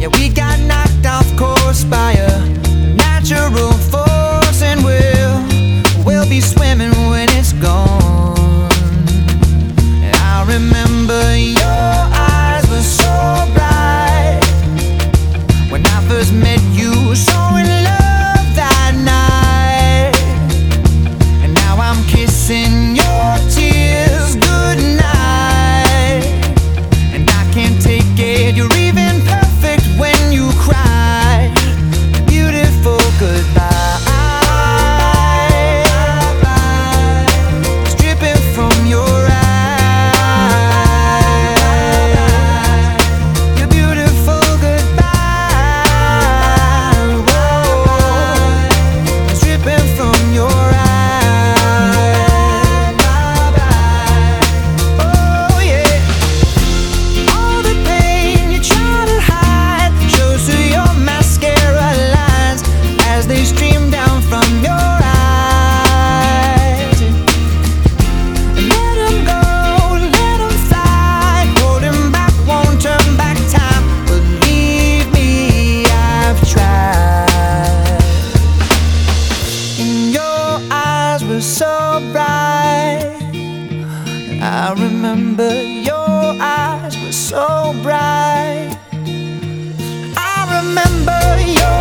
Yeah, we got knocked off course by a natural force, and we'll, we'll be swimming when it's gone. Remember. I remember your eyes were so bright. I remember your.